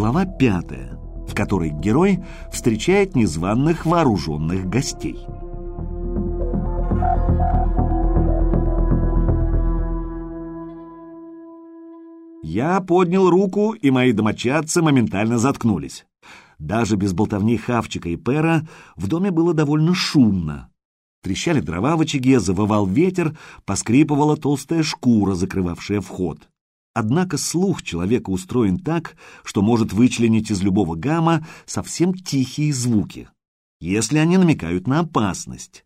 Глава пятая, в которой герой встречает незваных вооруженных гостей. Я поднял руку, и мои домочадцы моментально заткнулись. Даже без болтовни Хавчика и Пера в доме было довольно шумно. Трещали дрова в очаге, завывал ветер, поскрипывала толстая шкура, закрывавшая вход. Однако слух человека устроен так, что может вычленить из любого гамма совсем тихие звуки, если они намекают на опасность.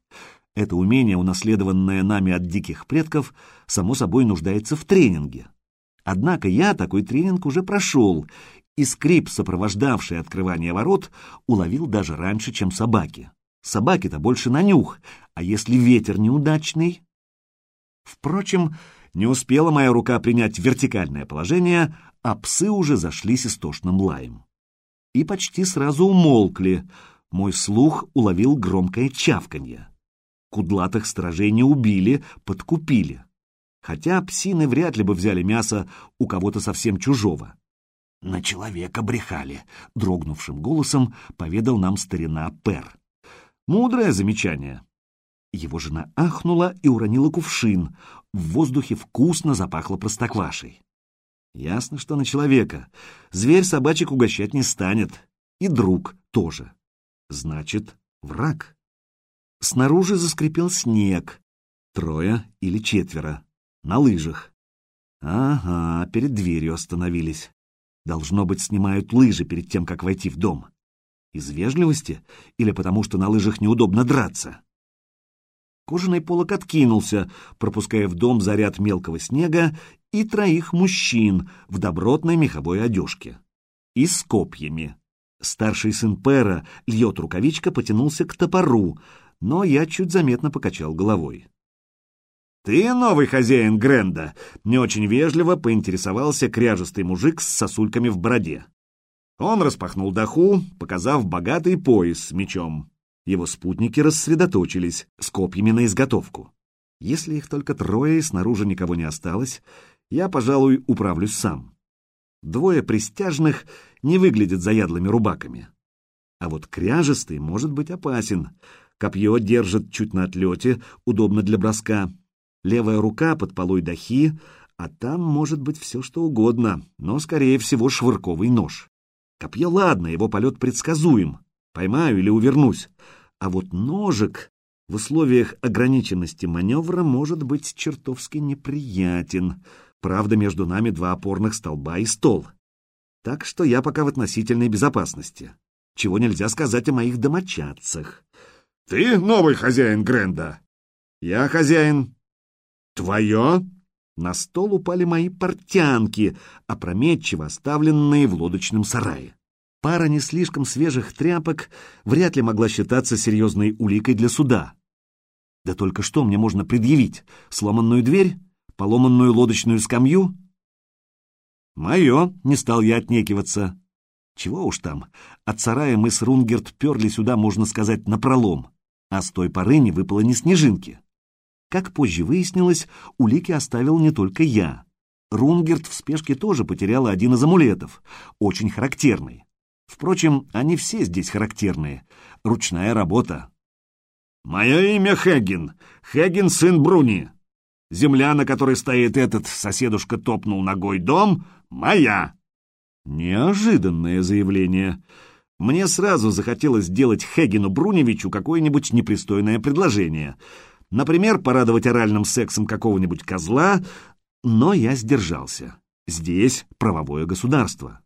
Это умение, унаследованное нами от диких предков, само собой нуждается в тренинге. Однако я такой тренинг уже прошел, и скрип, сопровождавший открывание ворот, уловил даже раньше, чем собаки. Собаки-то больше на нюх, а если ветер неудачный? Впрочем, не успела моя рука принять вертикальное положение, а псы уже зашли с истошным лаем. И почти сразу умолкли. Мой слух уловил громкое чавканье. Кудлатых стражей не убили, подкупили. Хотя псины вряд ли бы взяли мясо у кого-то совсем чужого. На человека брехали, дрогнувшим голосом поведал нам старина Пер. Мудрое замечание. Его жена ахнула и уронила кувшин. В воздухе вкусно запахло простоквашей. Ясно, что на человека. Зверь собачек угощать не станет. И друг тоже. Значит, враг. Снаружи заскрипел снег. Трое или четверо. На лыжах. Ага, перед дверью остановились. Должно быть, снимают лыжи перед тем, как войти в дом. Из вежливости или потому, что на лыжах неудобно драться? Кожаный полок откинулся, пропуская в дом заряд мелкого снега и троих мужчин в добротной меховой одежке. И с копьями. Старший сын Пера, льет рукавичка, потянулся к топору, но я чуть заметно покачал головой. «Ты новый хозяин Гренда?» — не очень вежливо поинтересовался кряжестый мужик с сосульками в бороде. Он распахнул доху, показав богатый пояс с мечом. Его спутники рассредоточились, с копьями на изготовку. Если их только трое и снаружи никого не осталось, я, пожалуй, управлюсь сам. Двое пристяжных не выглядят заядлыми рубаками. А вот кряжестый может быть опасен. Копье держит чуть на отлете, удобно для броска. Левая рука под полой дахи, а там может быть все что угодно, но, скорее всего, швырковый нож. Копье ладно, его полет предсказуем. Поймаю или увернусь. А вот ножик в условиях ограниченности маневра может быть чертовски неприятен. Правда, между нами два опорных столба и стол. Так что я пока в относительной безопасности. Чего нельзя сказать о моих домочадцах. «Ты новый хозяин Гренда?» «Я хозяин». «Твое?» На стол упали мои портянки, опрометчиво оставленные в лодочном сарае. Пара не слишком свежих тряпок вряд ли могла считаться серьезной уликой для суда. Да только что мне можно предъявить? Сломанную дверь? Поломанную лодочную скамью? Мое, не стал я отнекиваться. Чего уж там, от сарая мы с Рунгерт перли сюда, можно сказать, напролом, а с той поры не выпало ни снежинки. Как позже выяснилось, улики оставил не только я. Рунгерт в спешке тоже потеряла один из амулетов, очень характерный. Впрочем, они все здесь характерные. Ручная работа. «Мое имя Хэггин. Хэггин, сын Бруни. Земля, на которой стоит этот, соседушка топнул ногой дом, моя». Неожиданное заявление. Мне сразу захотелось сделать Хэггину Бруневичу какое-нибудь непристойное предложение — Например, порадовать оральным сексом какого-нибудь козла, но я сдержался. Здесь правовое государство.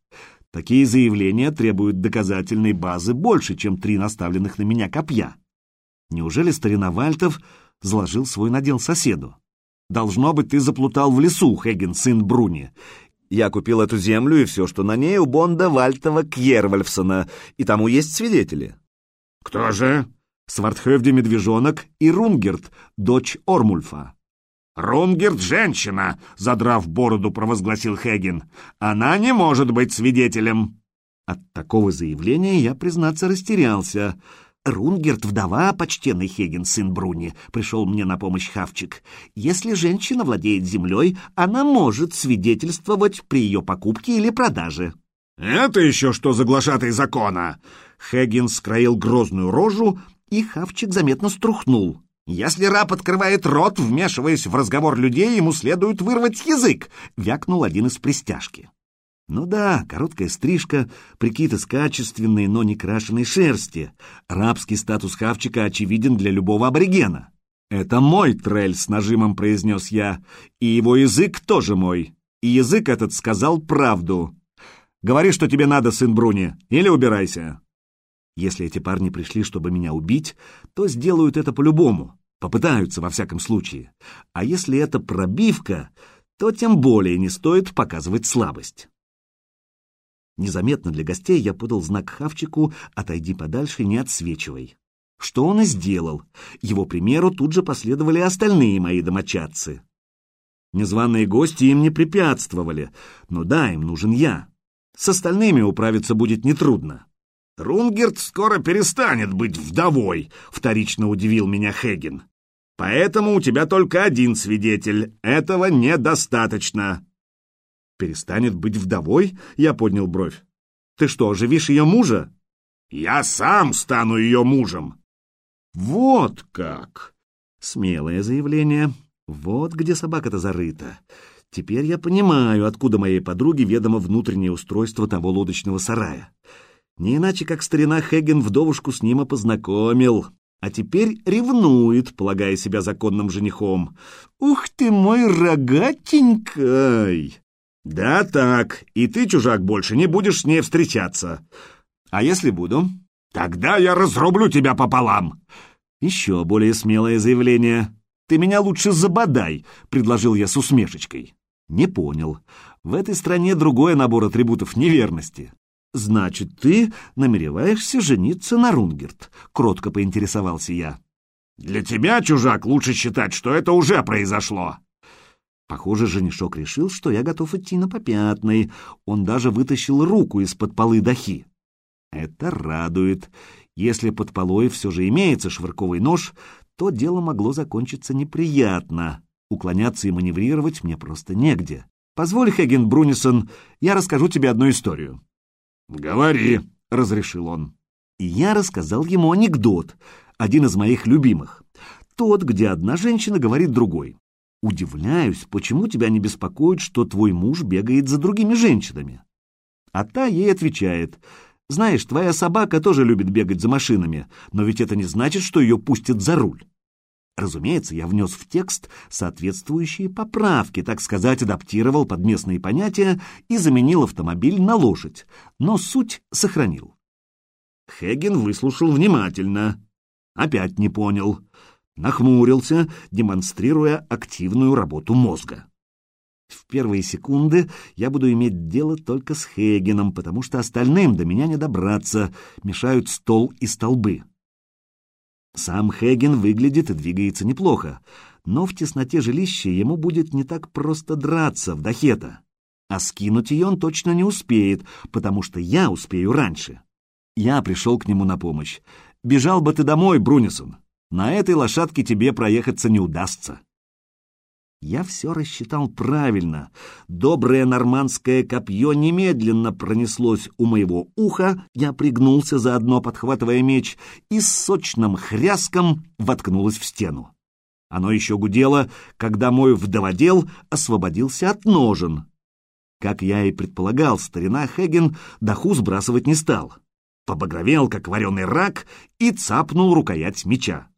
Такие заявления требуют доказательной базы больше, чем три наставленных на меня копья. Неужели старина Вальтов заложил свой надел соседу? Должно быть, ты заплутал в лесу, Хеген, сын Бруни. Я купил эту землю и все, что на ней, у Бонда Вальтова Кьервальфсона, и тому есть свидетели. Кто же? Свардхевде Медвежонок и Рунгерт, дочь Ормульфа. «Рунгерт — женщина!» — задрав бороду, провозгласил Хеген. «Она не может быть свидетелем!» От такого заявления я, признаться, растерялся. «Рунгерт — вдова, почтенный Хеген, сын Бруни», — пришел мне на помощь Хавчик. «Если женщина владеет землей, она может свидетельствовать при ее покупке или продаже». «Это еще что за глашатый закона?» Хэггин скроил грозную рожу, и Хавчик заметно струхнул. «Если раб открывает рот, вмешиваясь в разговор людей, ему следует вырвать язык!» — вякнул один из пристяжки. Ну да, короткая стрижка, прикид из качественной, но не крашеной шерсти. Рабский статус Хавчика очевиден для любого аборигена. «Это мой трель», — с нажимом произнес я, — «и его язык тоже мой. И язык этот сказал правду. Говори, что тебе надо, сын Бруни, или убирайся». Если эти парни пришли, чтобы меня убить, то сделают это по-любому. Попытаются, во всяком случае. А если это пробивка, то тем более не стоит показывать слабость. Незаметно для гостей я подал знак Хавчику «Отойди подальше, не отсвечивай». Что он и сделал. Его примеру тут же последовали остальные мои домочадцы. Незваные гости им не препятствовали, но да, им нужен я. С остальными управиться будет нетрудно. «Рунгерт скоро перестанет быть вдовой», — вторично удивил меня Хеген. «Поэтому у тебя только один свидетель. Этого недостаточно». «Перестанет быть вдовой?» — я поднял бровь. «Ты что, оживишь ее мужа?» «Я сам стану ее мужем». «Вот как!» Смелое заявление. Вот где собака-то зарыта. Теперь я понимаю, откуда моей подруге ведомо внутреннее устройство того лодочного сарая. Не иначе, как старина Хеген вдовушку с ним познакомил, а теперь ревнует, полагая себя законным женихом. «Ух ты мой рогатенькой!» «Да так, и ты, чужак, больше не будешь с ней встречаться». «А если буду?» «Тогда я разрублю тебя пополам!» Еще более смелое заявление. «Ты меня лучше забодай», — предложил я с усмешечкой. Не понял. В этой стране другой набор атрибутов неверности. «Значит, ты намереваешься жениться на Рунгерт?» — кротко поинтересовался я. «Для тебя, чужак, лучше считать, что это уже произошло». Похоже, женишок решил, что я готов идти на попятный. Он даже вытащил руку из-под полы дахи. Это радует. Если под полой все же имеется швырковый нож, то дело могло закончиться неприятно. Уклоняться и маневрировать мне просто негде. Позволь, Хеген Брунисон, я расскажу тебе одну историю. «Говори», — разрешил он. И я рассказал ему анекдот, один из моих любимых. Тот, где одна женщина говорит другой. «Удивляюсь, почему тебя не беспокоит, что твой муж бегает за другими женщинами?» А та ей отвечает. «Знаешь, твоя собака тоже любит бегать за машинами, но ведь это не значит, что ее пустят за руль». Разумеется, я внес в текст соответствующие поправки, так сказать, адаптировал под местные понятия и заменил автомобиль на лошадь, но суть сохранил. Хеген выслушал внимательно. Опять не понял. Нахмурился, демонстрируя активную работу мозга. В первые секунды я буду иметь дело только с Хегеном, потому что остальным до меня не добраться, мешают стол и столбы. Сам Хеген выглядит и двигается неплохо, но в тесноте жилища ему будет не так просто драться в Дахета. А скинуть ее он точно не успеет, потому что я успею раньше. Я пришел к нему на помощь. Бежал бы ты домой, Брунисон. На этой лошадке тебе проехаться не удастся. Я все рассчитал правильно. Доброе нормандское копье немедленно пронеслось у моего уха, я пригнулся заодно, подхватывая меч, и с сочным хряском воткнулось в стену. Оно еще гудело, когда мой вдоводел освободился от ножен. Как я и предполагал, старина Хеген даху сбрасывать не стал. Побагровел, как вареный рак, и цапнул рукоять меча.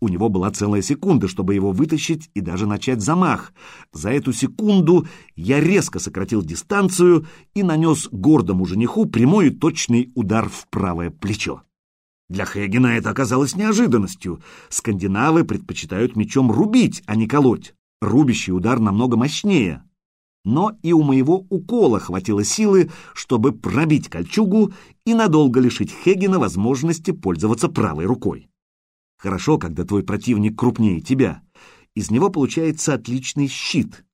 У него была целая секунда, чтобы его вытащить и даже начать замах. За эту секунду я резко сократил дистанцию и нанес гордому жениху прямой и точный удар в правое плечо. Для Хегена это оказалось неожиданностью. Скандинавы предпочитают мечом рубить, а не колоть. Рубящий удар намного мощнее. Но и у моего укола хватило силы, чтобы пробить кольчугу и надолго лишить Хегена возможности пользоваться правой рукой. Хорошо, когда твой противник крупнее тебя. Из него получается отличный щит.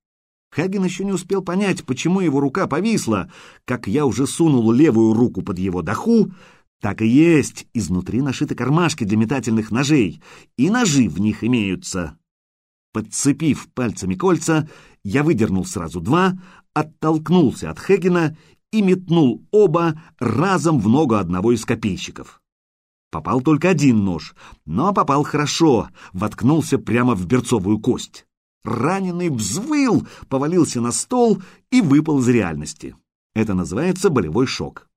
Хаген еще не успел понять, почему его рука повисла. Как я уже сунул левую руку под его доху, так и есть, изнутри нашиты кармашки для метательных ножей, и ножи в них имеются. Подцепив пальцами кольца, я выдернул сразу два, оттолкнулся от Хегена и метнул оба разом в ногу одного из копейщиков. Попал только один нож, но попал хорошо, воткнулся прямо в берцовую кость. Раненый взвыл, повалился на стол и выпал из реальности. Это называется болевой шок.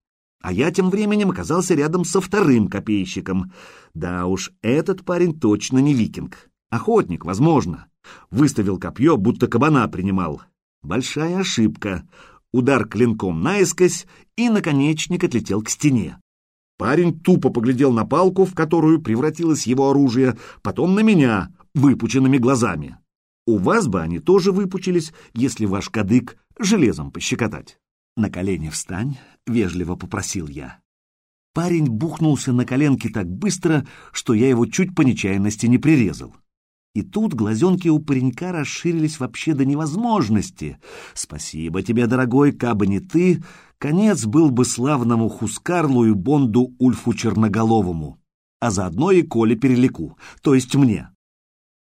А я тем временем оказался рядом со вторым копейщиком. Да уж, этот парень точно не викинг. Охотник, возможно. Выставил копье, будто кабана принимал. Большая ошибка. Удар клинком наискось, и наконечник отлетел к стене. Парень тупо поглядел на палку, в которую превратилось его оружие, потом на меня, выпученными глазами. У вас бы они тоже выпучились, если ваш кадык железом пощекотать. «На колени встань», — вежливо попросил я. Парень бухнулся на коленки так быстро, что я его чуть по нечаянности не прирезал. И тут глазенки у паренька расширились вообще до невозможности. Спасибо тебе, дорогой, кабы не ты, конец был бы славному Хускарлу и Бонду Ульфу Черноголовому, а заодно и Коле Перелику, то есть мне.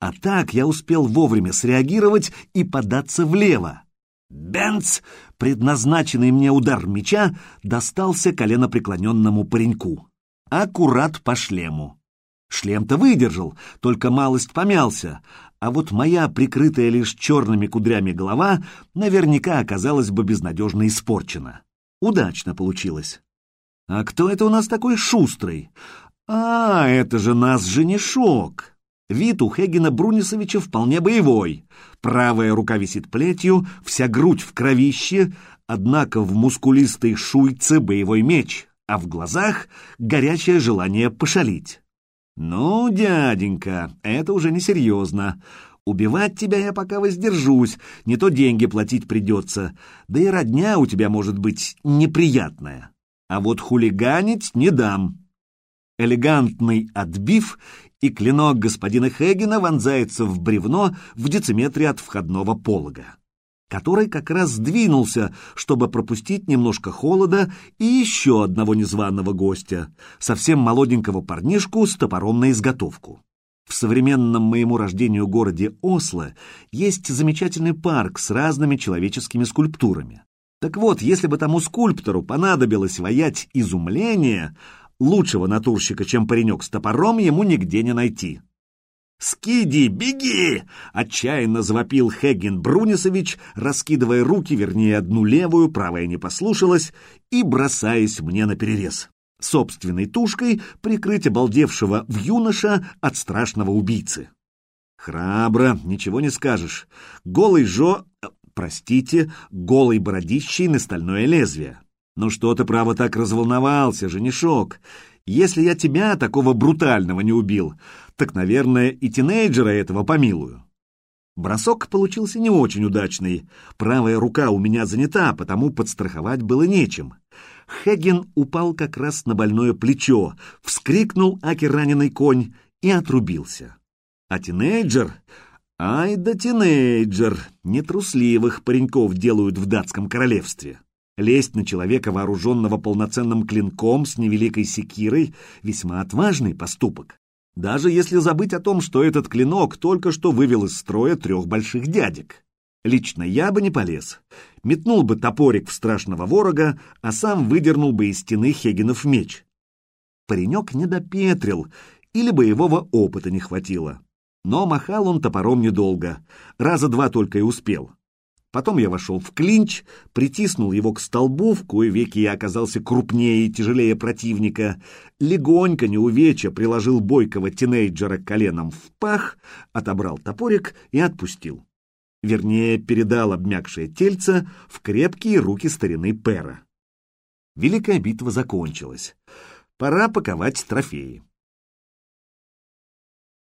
А так я успел вовремя среагировать и податься влево. Бенц, предназначенный мне удар меча, достался коленопреклоненному пареньку. Аккурат по шлему. Шлем-то выдержал, только малость помялся, а вот моя, прикрытая лишь черными кудрями голова, наверняка оказалась бы безнадежно испорчена. Удачно получилось. А кто это у нас такой шустрый? А, это же нас женишок. Вид у Хегена Брунисовича вполне боевой. Правая рука висит плетью, вся грудь в кровище, однако в мускулистой шуйце боевой меч, а в глазах горячее желание пошалить. «Ну, дяденька, это уже несерьезно. Убивать тебя я пока воздержусь, не то деньги платить придется, да и родня у тебя может быть неприятная. А вот хулиганить не дам». Элегантный отбив и клинок господина Хегена вонзается в бревно в дециметре от входного полога, который как раз сдвинулся, чтобы пропустить немножко холода и еще одного незваного гостя, совсем молоденького парнишку с топором на изготовку. В современном моему рождению городе Осло есть замечательный парк с разными человеческими скульптурами. Так вот, если бы тому скульптору понадобилось воять изумление, Лучшего натурщика, чем паренек с топором, ему нигде не найти. «Скиди, беги!» — отчаянно завопил Хегген Брунисович, раскидывая руки, вернее, одну левую, правая не послушалась, и бросаясь мне на перерез. Собственной тушкой прикрыть обалдевшего в юноша от страшного убийцы. Храбро, ничего не скажешь. Голый Жо... Простите, голый бородищей на стальное лезвие. «Ну что ты, право, так разволновался, женишок? Если я тебя, такого брутального, не убил, так, наверное, и тинейджера этого помилую». Бросок получился не очень удачный. Правая рука у меня занята, потому подстраховать было нечем. Хеген упал как раз на больное плечо, вскрикнул аки раненый конь и отрубился. А тинейджер... Ай да тинейджер! Нетрусливых пареньков делают в датском королевстве. Лезть на человека, вооруженного полноценным клинком с невеликой секирой, весьма отважный поступок. Даже если забыть о том, что этот клинок только что вывел из строя трех больших дядек. Лично я бы не полез. Метнул бы топорик в страшного ворога, а сам выдернул бы из стены Хегенов меч. Паренек не допетрил, или боевого опыта не хватило. Но махал он топором недолго, раза два только и успел. Потом я вошел в клинч, притиснул его к столбу, в кое веки я оказался крупнее и тяжелее противника, легонько, неувеча, приложил бойкого тинейджера коленом в пах, отобрал топорик и отпустил. Вернее, передал обмякшее тельце в крепкие руки старины Пера. Великая битва закончилась. Пора паковать трофеи.